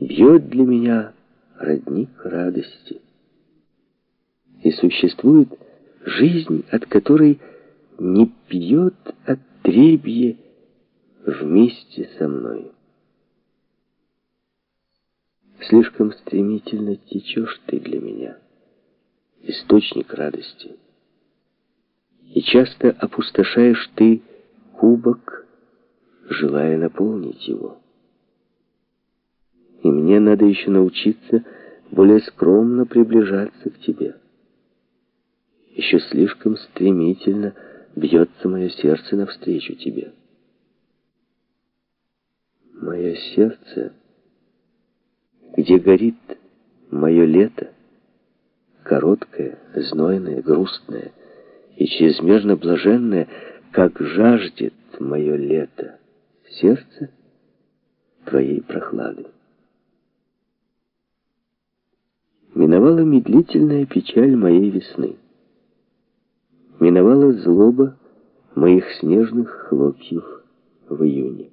бьет для меня родник радости. И существует жизнь, от которой не пьет отребье вместе со мной. Слишком стремительно течешь ты для меня, источник радости. И часто опустошаешь ты кубок, желая наполнить его. И мне надо еще научиться более скромно приближаться к тебе. Еще слишком стремительно бьется мое сердце навстречу тебе. Мое сердце, где горит мое лето, короткое, знойное, грустное и чрезмерно блаженное, как жаждет мое лето, сердце твоей прохлады. Миновала медлительная печаль моей весны. Миновала злоба моих снежных хлопьев в июне.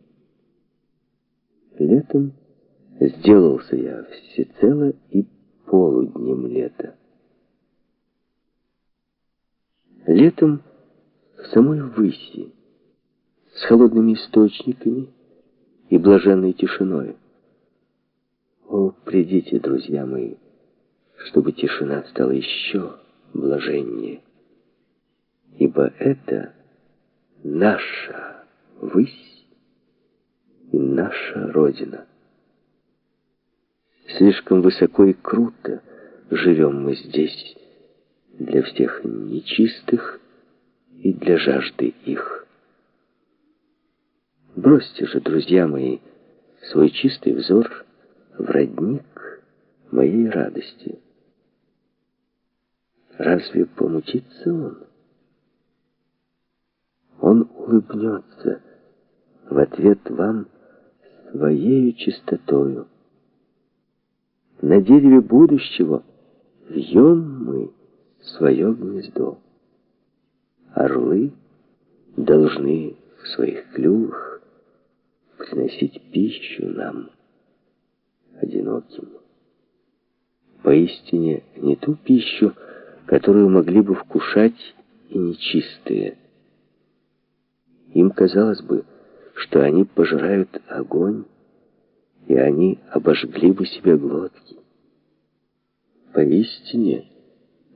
Летом сделался я всецело и полуднем лета. Летом в самой выси, с холодными источниками и блаженной тишиной. О, придите, друзья мои, чтобы тишина стала еще блаженнее. Ибо это наша высь и наша Родина. Слишком высоко и круто живем мы здесь для всех нечистых и для жажды их. Бросьте же, друзья мои, свой чистый взор в родник моей радости. Разве помутится он? Он улыбнется в ответ вам своею чистотою. На дереве будущего вьем мы свое гнездо. Орлы должны в своих клювах приносить пищу нам, одиноким. Поистине не ту пищу, которую могли бы вкушать и нечистые. Им казалось бы, что они пожирают огонь, и они обожгли бы себе глотки. Поистине,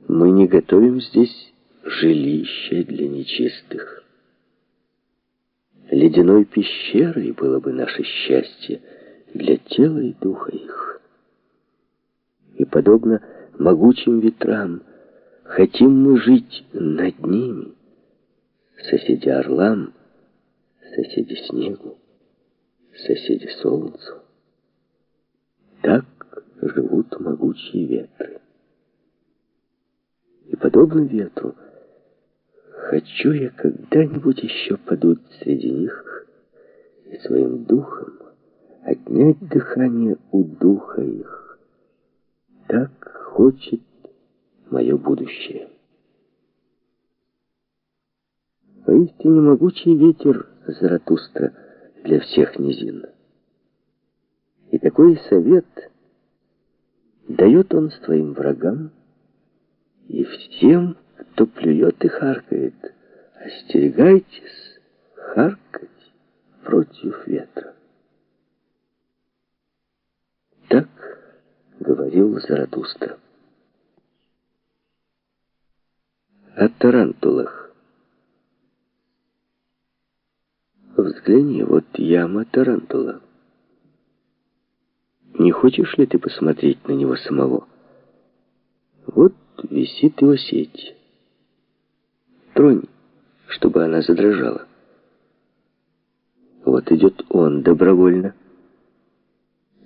мы не готовим здесь жилище для нечистых. Ледяной пещерой было бы наше счастье для тела и духа их. И подобно могучим ветрам, Хотим мы жить над ними, соседи орлам, соседи снегу, соседи солнцу. Так живут могучие ветры. И подобно ветру, хочу я когда-нибудь еще подуть среди них и своим духом отнять дыхание у духа их. Так хочет мое будущее. Поистине могучий ветер Заратустра для всех низин. И такой совет дает он своим врагам и всем, кто плюет и харкает. Остерегайтесь харкать против ветра. Так говорил Заратустра. О тарантулах. Взгляни, вот яма тарантула. Не хочешь ли ты посмотреть на него самого? Вот висит его сеть. Тронь, чтобы она задрожала. Вот идет он добровольно.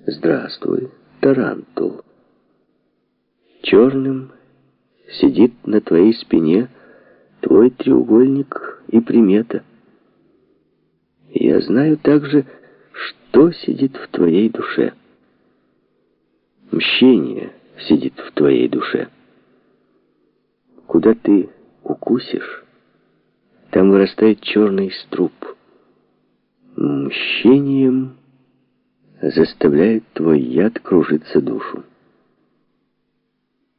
Здравствуй, тарантул. Черным сидит на твоей спине твой треугольник и примета. Я знаю также, что сидит в твоей душе. Мщение сидит в твоей душе. Куда ты укусишь, там вырастает черный струп. Мщением заставляет твой яд кружиться душу.